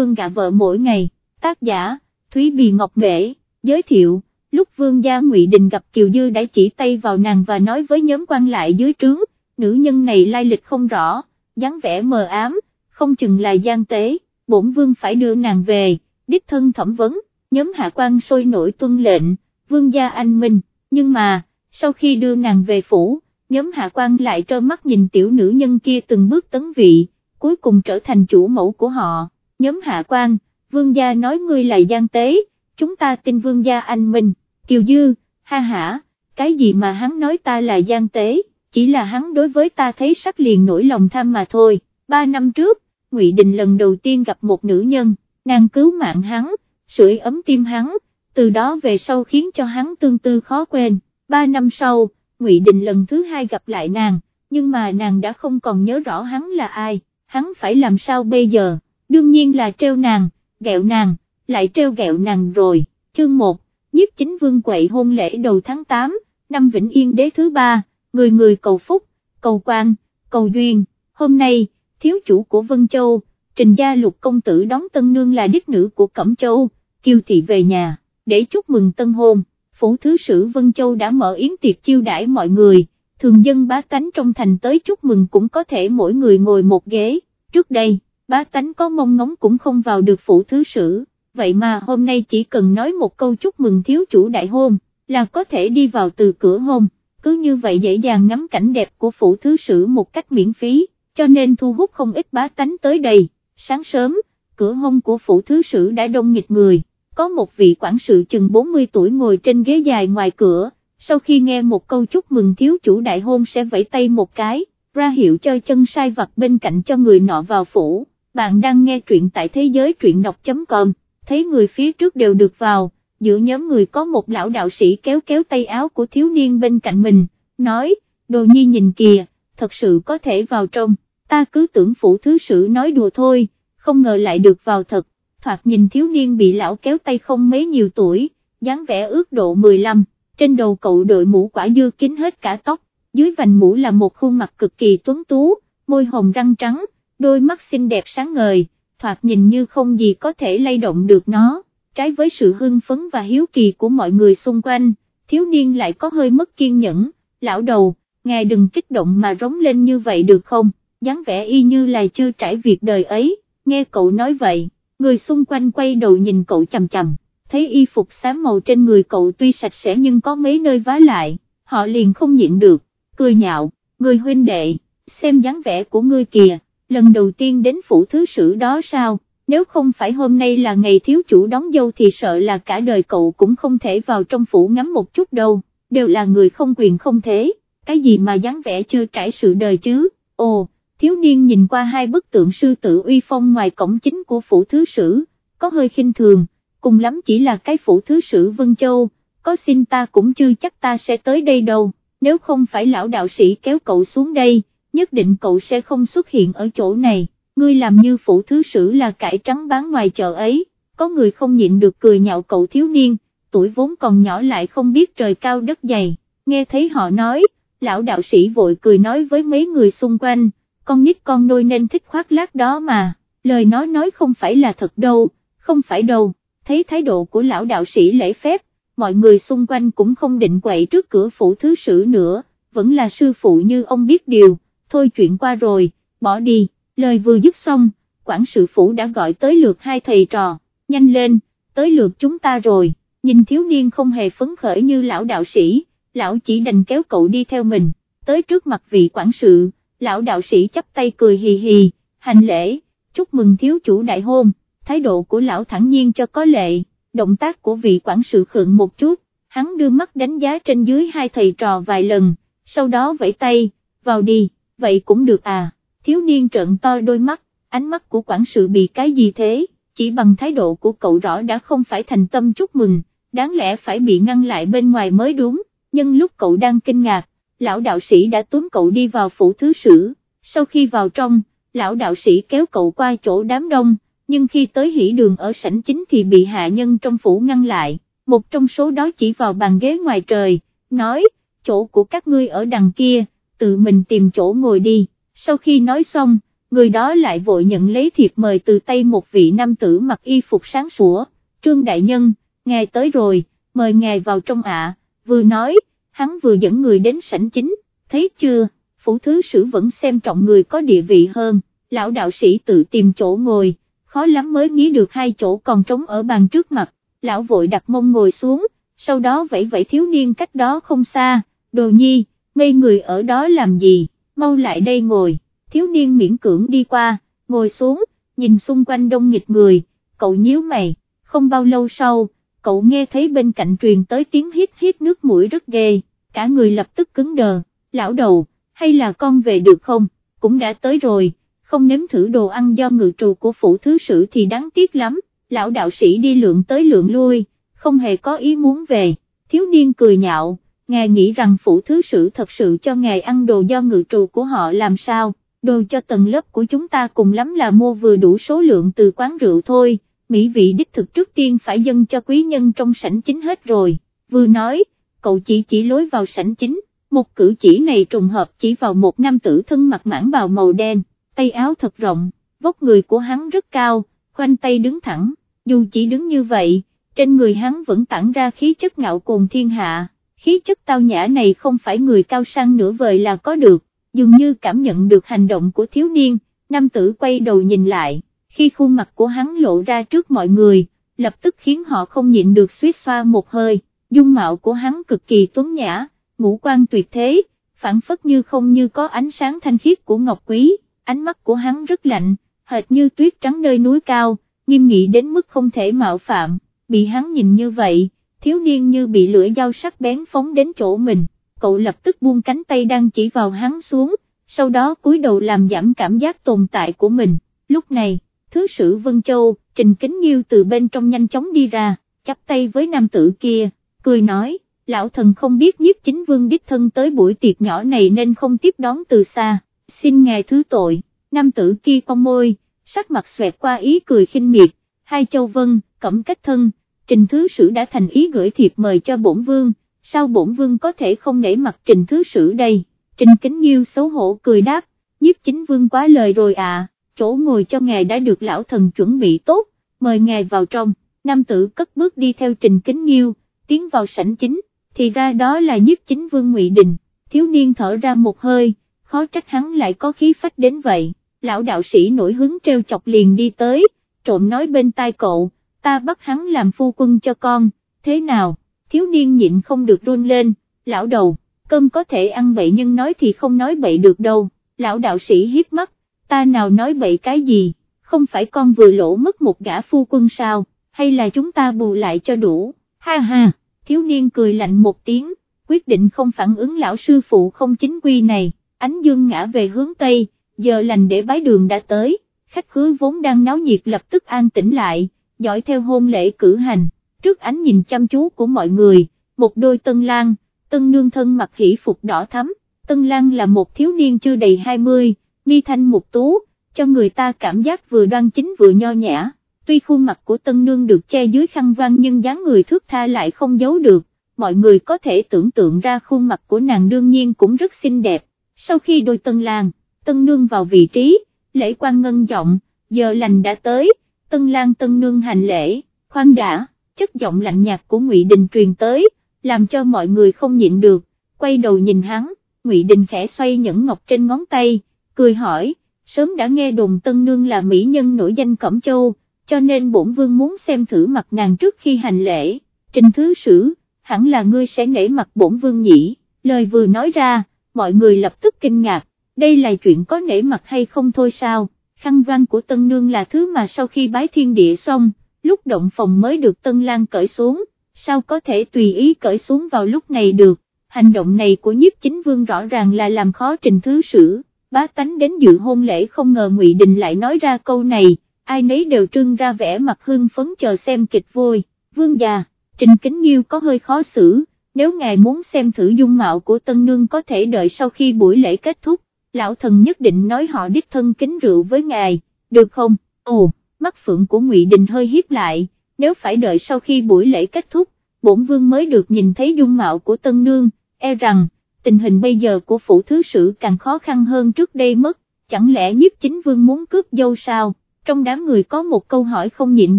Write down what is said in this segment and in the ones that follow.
Vương gạ vợ mỗi ngày, tác giả, Thúy Bì Ngọc Nghệ, giới thiệu, lúc Vương gia Ngụy Đình gặp Kiều Dư đã chỉ tay vào nàng và nói với nhóm quan lại dưới trướng, nữ nhân này lai lịch không rõ, dáng vẻ mờ ám, không chừng là gian tế, bổn Vương phải đưa nàng về, đích thân thẩm vấn, nhóm hạ quan sôi nổi tuân lệnh, Vương gia anh minh, nhưng mà, sau khi đưa nàng về phủ, nhóm hạ quan lại trơ mắt nhìn tiểu nữ nhân kia từng bước tấn vị, cuối cùng trở thành chủ mẫu của họ, nhóm hạ quan, vương gia nói ngươi là gian tế, chúng ta tin vương gia anh minh, kiều dư, ha hả, cái gì mà hắn nói ta là gian tế, chỉ là hắn đối với ta thấy sắc liền nổi lòng tham mà thôi, ba năm trước, Ngụy Đình lần đầu tiên gặp một nữ nhân, nàng cứu mạng hắn, sưởi ấm tim hắn, từ đó về sau khiến cho hắn tương tư khó quên, ba năm sau, Ngụy Đình lần thứ hai gặp lại nàng, nhưng mà nàng đã không còn nhớ rõ hắn là ai, hắn phải làm sao bây giờ, đương nhiên là treo nàng, gẹo nàng, lại treo gẹo nàng rồi, chương 1, nhiếp chính vương quậy hôn lễ đầu tháng 8, năm Vĩnh Yên đế thứ ba, người người cầu phúc, cầu quan, cầu duyên, hôm nay, thiếu chủ của Vân Châu, Trình Gia Lục Công Tử đón tân nương là đích nữ của Cẩm Châu, kiều thị về nhà, để chúc mừng tân hôn phủ thứ sử Vân Châu đã mở yến tiệc chiêu đãi mọi người, thường dân bá tánh trong thành tới chúc mừng cũng có thể mỗi người ngồi một ghế, trước đây, bá tánh có mong ngóng cũng không vào được phủ thứ sử, vậy mà hôm nay chỉ cần nói một câu chúc mừng thiếu chủ đại hôn, là có thể đi vào từ cửa hôn, cứ như vậy dễ dàng ngắm cảnh đẹp của phủ thứ sử một cách miễn phí, cho nên thu hút không ít bá tánh tới đây, sáng sớm, cửa hôn của phủ thứ sử đã đông nghịch người. Có một vị quản sự chừng 40 tuổi ngồi trên ghế dài ngoài cửa, sau khi nghe một câu chúc mừng thiếu chủ đại hôn sẽ vẫy tay một cái, ra hiệu cho chân sai vặt bên cạnh cho người nọ vào phủ, bạn đang nghe truyện tại thế giới truyện đọc.com, thấy người phía trước đều được vào, giữa nhóm người có một lão đạo sĩ kéo kéo tay áo của thiếu niên bên cạnh mình, nói, đồ nhi nhìn kìa, thật sự có thể vào trong, ta cứ tưởng phủ thứ sử nói đùa thôi, không ngờ lại được vào thật, thoạt nhìn thiếu niên bị lão kéo tay không mấy nhiều tuổi, dáng vẻ ước độ 15, trên đầu cậu đội mũ quả dưa kín hết cả tóc, dưới vành mũ là một khuôn mặt cực kỳ tuấn tú, môi hồng răng trắng, đôi mắt xinh đẹp sáng ngời, thoạt nhìn như không gì có thể lay động được nó, trái với sự hưng phấn và hiếu kỳ của mọi người xung quanh, thiếu niên lại có hơi mất kiên nhẫn, lão đầu, ngài đừng kích động mà rống lên như vậy được không, dáng vẻ y như là chưa trải việc đời ấy, nghe cậu nói vậy người xung quanh quay đầu nhìn cậu chầm chầm, thấy y phục xám màu trên người cậu tuy sạch sẽ nhưng có mấy nơi vá lại, họ liền không nhịn được, cười nhạo, người huynh đệ, xem dáng vẻ của ngươi kìa, lần đầu tiên đến phủ thứ sử đó sao, nếu không phải hôm nay là ngày thiếu chủ đón dâu thì sợ là cả đời cậu cũng không thể vào trong phủ ngắm một chút đâu, đều là người không quyền không thế, cái gì mà dáng vẻ chưa trải sự đời chứ, ồ thiếu niên nhìn qua hai bức tượng sư tử uy phong ngoài cổng chính của phủ thứ sử, có hơi khinh thường, cùng lắm chỉ là cái phủ thứ sử Vân Châu, có xin ta cũng chưa chắc ta sẽ tới đây đâu, nếu không phải lão đạo sĩ kéo cậu xuống đây, nhất định cậu sẽ không xuất hiện ở chỗ này, ngươi làm như phủ thứ sử là cải trắng bán ngoài chợ ấy, có người không nhịn được cười nhạo cậu thiếu niên, tuổi vốn còn nhỏ lại không biết trời cao đất dày, nghe thấy họ nói, lão đạo sĩ vội cười nói với mấy người xung quanh, con nít con nôi nên thích khoác lác đó mà, lời nó nói không phải là thật đâu, không phải đâu, thấy thái độ của lão đạo sĩ lễ phép, mọi người xung quanh cũng không định quậy trước cửa phủ thứ sử nữa, vẫn là sư phụ như ông biết điều, thôi chuyện qua rồi, bỏ đi, lời vừa dứt xong, quản sự phủ đã gọi tới lượt hai thầy trò, nhanh lên, tới lượt chúng ta rồi, nhìn thiếu niên không hề phấn khởi như lão đạo sĩ, lão chỉ đành kéo cậu đi theo mình, tới trước mặt vị quản sự, lão đạo sĩ chắp tay cười hì hì, hành lễ, chúc mừng thiếu chủ đại hôn, thái độ của lão thẳng nhiên cho có lệ, động tác của vị quản sự khượng một chút, hắn đưa mắt đánh giá trên dưới hai thầy trò vài lần, sau đó vẫy tay, vào đi, vậy cũng được à, thiếu niên trợn to đôi mắt, ánh mắt của quản sự bị cái gì thế, chỉ bằng thái độ của cậu rõ đã không phải thành tâm chúc mừng, đáng lẽ phải bị ngăn lại bên ngoài mới đúng, nhưng lúc cậu đang kinh ngạc, lão đạo sĩ đã túm cậu đi vào phủ thứ sử, sau khi vào trong, lão đạo sĩ kéo cậu qua chỗ đám đông, nhưng khi tới hỉ đường ở sảnh chính thì bị hạ nhân trong phủ ngăn lại, một trong số đó chỉ vào bàn ghế ngoài trời, nói, chỗ của các ngươi ở đằng kia, tự mình tìm chỗ ngồi đi, sau khi nói xong, người đó lại vội nhận lấy thiệp mời từ tay một vị nam tử mặc y phục sáng sủa, trương đại nhân, ngài tới rồi, mời ngài vào trong ạ, vừa nói, hắn vừa dẫn người đến sảnh chính, thấy chưa, phủ thứ sử vẫn xem trọng người có địa vị hơn, lão đạo sĩ tự tìm chỗ ngồi, khó lắm mới nghĩ được hai chỗ còn trống ở bàn trước mặt, lão vội đặt mông ngồi xuống, sau đó vẫy vẫy thiếu niên cách đó không xa, đồ nhi, ngây người ở đó làm gì, mau lại đây ngồi, thiếu niên miễn cưỡng đi qua, ngồi xuống, nhìn xung quanh đông nghịch người, cậu nhíu mày, không bao lâu sau, cậu nghe thấy bên cạnh truyền tới tiếng hít hít nước mũi rất ghê, cả người lập tức cứng đờ, lão đầu, hay là con về được không, cũng đã tới rồi, không nếm thử đồ ăn do ngự trù của phủ thứ sử thì đáng tiếc lắm, lão đạo sĩ đi lượn tới lượn lui, không hề có ý muốn về, thiếu niên cười nhạo, ngài nghĩ rằng phủ thứ sử thật sự cho ngài ăn đồ do ngự trù của họ làm sao, đồ cho tầng lớp của chúng ta cùng lắm là mua vừa đủ số lượng từ quán rượu thôi, mỹ vị đích thực trước tiên phải dâng cho quý nhân trong sảnh chính hết rồi, vừa nói, cậu chỉ chỉ lối vào sảnh chính, một cử chỉ này trùng hợp chỉ vào một nam tử thân mặc mãn bào màu đen, tay áo thật rộng, vóc người của hắn rất cao, khoanh tay đứng thẳng, dù chỉ đứng như vậy, trên người hắn vẫn tản ra khí chất ngạo cùng thiên hạ, khí chất tao nhã này không phải người cao sang nửa vời là có được, dường như cảm nhận được hành động của thiếu niên, nam tử quay đầu nhìn lại, khi khuôn mặt của hắn lộ ra trước mọi người, lập tức khiến họ không nhịn được suýt xoa một hơi, dung mạo của hắn cực kỳ tuấn nhã, ngũ quan tuyệt thế, phản phất như không như có ánh sáng thanh khiết của ngọc quý, ánh mắt của hắn rất lạnh, hệt như tuyết trắng nơi núi cao, nghiêm nghị đến mức không thể mạo phạm, bị hắn nhìn như vậy, thiếu niên như bị lưỡi dao sắc bén phóng đến chỗ mình, cậu lập tức buông cánh tay đang chỉ vào hắn xuống, sau đó cúi đầu làm giảm cảm giác tồn tại của mình, lúc này, thứ sử Vân Châu, Trình Kính Nghiêu từ bên trong nhanh chóng đi ra, chắp tay với nam tử kia, cười nói, lão thần không biết nhiếp chính vương đích thân tới buổi tiệc nhỏ này nên không tiếp đón từ xa, xin ngài thứ tội, nam tử kia cong môi, sắc mặt xoẹt qua ý cười khinh miệt, hai châu vân, cẩm cách thân, trình thứ sử đã thành ý gửi thiệp mời cho bổn vương, sao bổn vương có thể không nể mặt trình thứ sử đây, trình kính nghiêu xấu hổ cười đáp, nhiếp chính vương quá lời rồi à, chỗ ngồi cho ngài đã được lão thần chuẩn bị tốt, mời ngài vào trong, nam tử cất bước đi theo trình kính nghiêu, tiến vào sảnh chính, thì ra đó là nhiếp chính vương ngụy Đình, thiếu niên thở ra một hơi, khó trách hắn lại có khí phách đến vậy, lão đạo sĩ nổi hứng treo chọc liền đi tới, trộm nói bên tai cậu, ta bắt hắn làm phu quân cho con, thế nào, thiếu niên nhịn không được run lên, lão đầu, cơm có thể ăn bậy nhưng nói thì không nói bậy được đâu, lão đạo sĩ hiếp mắt, ta nào nói bậy cái gì, không phải con vừa lỗ mất một gã phu quân sao, hay là chúng ta bù lại cho đủ, ha ha, thiếu niên cười lạnh một tiếng, quyết định không phản ứng lão sư phụ không chính quy này, ánh dương ngã về hướng Tây, giờ lành để bái đường đã tới, khách khứa vốn đang náo nhiệt lập tức an tĩnh lại, dõi theo hôn lễ cử hành, trước ánh nhìn chăm chú của mọi người, một đôi tân lang, tân nương thân mặc hỷ phục đỏ thắm, tân lang là một thiếu niên chưa đầy 20, mi thanh một tú, cho người ta cảm giác vừa đoan chính vừa nho nhã, tuy khuôn mặt của tân nương được che dưới khăn văn nhưng dáng người thước tha lại không giấu được, mọi người có thể tưởng tượng ra khuôn mặt của nàng đương nhiên cũng rất xinh đẹp, sau khi đôi tân lang, tân nương vào vị trí, lễ quan ngân giọng, giờ lành đã tới, tân lang tân nương hành lễ, khoan đã, chất giọng lạnh nhạt của ngụy Đình truyền tới, làm cho mọi người không nhịn được, quay đầu nhìn hắn, ngụy Đình khẽ xoay nhẫn ngọc trên ngón tay, cười hỏi, sớm đã nghe đồn tân nương là mỹ nhân nổi danh Cẩm Châu, cho nên bổn vương muốn xem thử mặt nàng trước khi hành lễ, trình thứ sử, hẳn là ngươi sẽ nể mặt bổn vương nhỉ, lời vừa nói ra, mọi người lập tức kinh ngạc, đây là chuyện có nể mặt hay không thôi sao, khăn văn của tân nương là thứ mà sau khi bái thiên địa xong, lúc động phòng mới được tân lang cởi xuống, sao có thể tùy ý cởi xuống vào lúc này được, hành động này của nhiếp chính vương rõ ràng là làm khó trình thứ sử, bá tánh đến dự hôn lễ không ngờ ngụy Đình lại nói ra câu này, ai nấy đều trưng ra vẻ mặt hưng phấn chờ xem kịch vui, vương già, trình kính nghiêu có hơi khó xử, nếu ngài muốn xem thử dung mạo của tân nương có thể đợi sau khi buổi lễ kết thúc, lão thần nhất định nói họ đích thân kính rượu với ngài, được không, ồ, mắt phượng của ngụy Đình hơi hiếp lại, nếu phải đợi sau khi buổi lễ kết thúc, bổn vương mới được nhìn thấy dung mạo của tân nương, e rằng, tình hình bây giờ của phủ thứ sử càng khó khăn hơn trước đây mất, chẳng lẽ nhiếp chính vương muốn cướp dâu sao, trong đám người có một câu hỏi không nhịn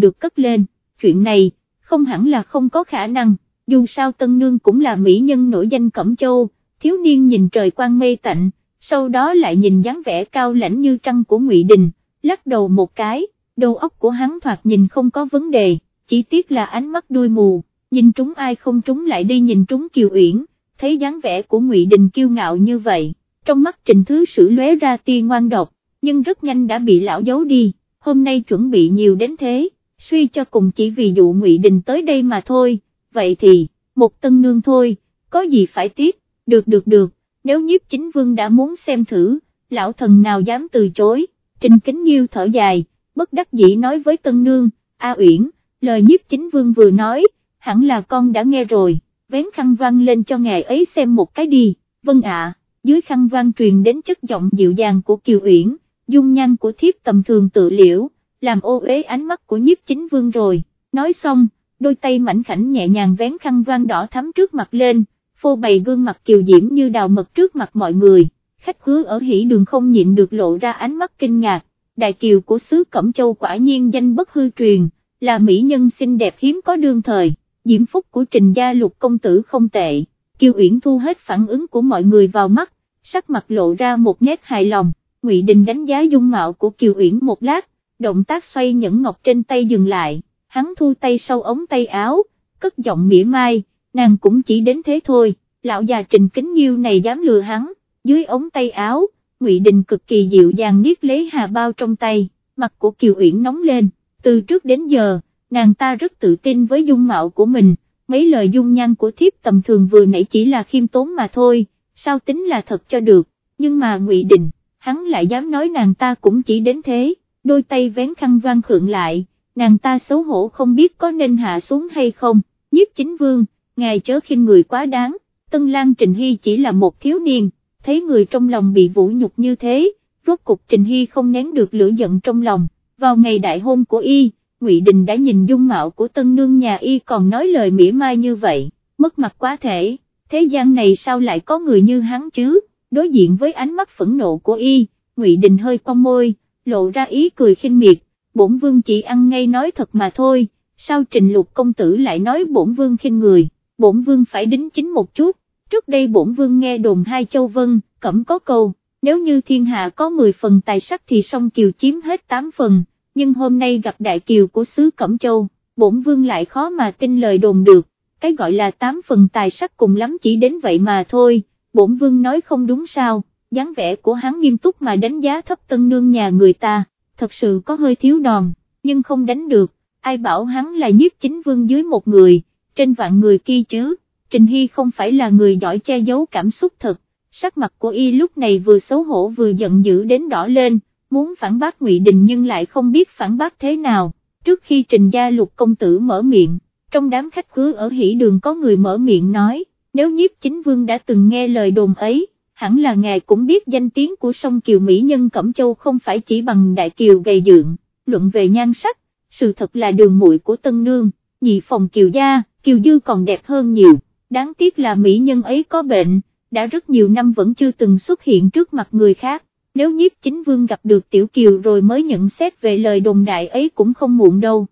được cất lên, chuyện này, không hẳn là không có khả năng, dù sao Tân Nương cũng là mỹ nhân nổi danh Cẩm Châu, thiếu niên nhìn trời quang mây tạnh, sau đó lại nhìn dáng vẻ cao lãnh như trăng của Ngụy Đình, lắc đầu một cái, đầu óc của hắn thoạt nhìn không có vấn đề, chỉ tiếc là ánh mắt đuôi mù, nhìn trúng ai không trúng lại đi nhìn trúng Kiều Uyển, thấy dáng vẻ của Ngụy Đình kiêu ngạo như vậy, trong mắt Trình Thứ Sử lóe ra tia ngoan độc, nhưng rất nhanh đã bị lão giấu đi, hôm nay chuẩn bị nhiều đến thế, suy cho cùng chỉ vì dụ Ngụy Đình tới đây mà thôi, vậy thì, một tân nương thôi, có gì phải tiếc, được được được, nếu nhiếp chính vương đã muốn xem thử, lão thần nào dám từ chối, Trình Kính Nhiêu thở dài, bất đắc dĩ nói với tân nương, A Uyển, lời nhiếp chính vương vừa nói, hẳn là con đã nghe rồi, vén khăn văn lên cho ngài ấy xem một cái đi, vâng ạ, dưới khăn văn truyền đến chất giọng dịu dàng của Kiều Uyển, dung nhan của thiếp tầm thường tự liễu, làm ô uế ánh mắt của nhiếp chính vương rồi, nói xong, đôi tay mảnh khảnh nhẹ nhàng vén khăn văn đỏ thắm trước mặt lên, phô bày gương mặt kiều diễm như đào mật trước mặt mọi người, khách khứa ở hỉ đường không nhịn được lộ ra ánh mắt kinh ngạc, đại kiều của xứ Cẩm Châu quả nhiên danh bất hư truyền, là mỹ nhân xinh đẹp hiếm có đương thời, diễm phúc của trình gia lục công tử không tệ, kiều uyển thu hết phản ứng của mọi người vào mắt, sắc mặt lộ ra một nét hài lòng, Ngụy Đình đánh giá dung mạo của kiều uyển một lát, động tác xoay nhẫn ngọc trên tay dừng lại, hắn thu tay sau ống tay áo, cất giọng mỉa mai, nàng cũng chỉ đến thế thôi, lão già trình kính nghiêu này dám lừa hắn, dưới ống tay áo, Ngụy Đình cực kỳ dịu dàng niết lấy hà bao trong tay, mặt của Kiều Uyển nóng lên, từ trước đến giờ, nàng ta rất tự tin với dung mạo của mình, mấy lời dung nhan của thiếp tầm thường vừa nãy chỉ là khiêm tốn mà thôi, sao tính là thật cho được, nhưng mà Ngụy Đình, hắn lại dám nói nàng ta cũng chỉ đến thế, đôi tay vén khăn đoan khượng lại, nàng ta xấu hổ không biết có nên hạ xuống hay không, nhiếp chính vương, ngài chớ khinh người quá đáng, Tân Lan Trình Hy chỉ là một thiếu niên, thấy người trong lòng bị vũ nhục như thế, rốt cục Trình Hy không nén được lửa giận trong lòng, vào ngày đại hôn của y, Ngụy Đình đã nhìn dung mạo của tân nương nhà y còn nói lời mỉa mai như vậy, mất mặt quá thể, thế gian này sao lại có người như hắn chứ, đối diện với ánh mắt phẫn nộ của y, Ngụy Đình hơi cong môi, lộ ra ý cười khinh miệt, bổn vương chỉ ăn ngay nói thật mà thôi, sao trình lục công tử lại nói bổn vương khinh người, bổn vương phải đính chính một chút, trước đây bổn vương nghe đồn hai châu vân, cẩm có câu, nếu như thiên hạ có 10 phần tài sắc thì song kiều chiếm hết 8 phần, nhưng hôm nay gặp đại kiều của xứ Cẩm Châu, bổn vương lại khó mà tin lời đồn được, cái gọi là 8 phần tài sắc cùng lắm chỉ đến vậy mà thôi, bổn vương nói không đúng sao, dáng vẻ của hắn nghiêm túc mà đánh giá thấp tân nương nhà người ta, thật sự có hơi thiếu đòn, nhưng không đánh được, ai bảo hắn là nhiếp chính vương dưới một người, trên vạn người kia chứ, Trình Hy không phải là người giỏi che giấu cảm xúc thật, sắc mặt của y lúc này vừa xấu hổ vừa giận dữ đến đỏ lên, muốn phản bác Ngụy Đình nhưng lại không biết phản bác thế nào, trước khi Trình Gia Lục công tử mở miệng, trong đám khách cứ ở hỷ đường có người mở miệng nói, nếu nhiếp chính vương đã từng nghe lời đồn ấy, hẳn là ngài cũng biết danh tiếng của sông Kiều Mỹ Nhân Cẩm Châu không phải chỉ bằng đại kiều gầy dựng, luận về nhan sắc, sự thật là đường muội của Tân Nương, nhị phòng Kiều Gia, Kiều Dư còn đẹp hơn nhiều, đáng tiếc là Mỹ Nhân ấy có bệnh, đã rất nhiều năm vẫn chưa từng xuất hiện trước mặt người khác, nếu nhiếp chính vương gặp được Tiểu Kiều rồi mới nhận xét về lời đồn đại ấy cũng không muộn đâu.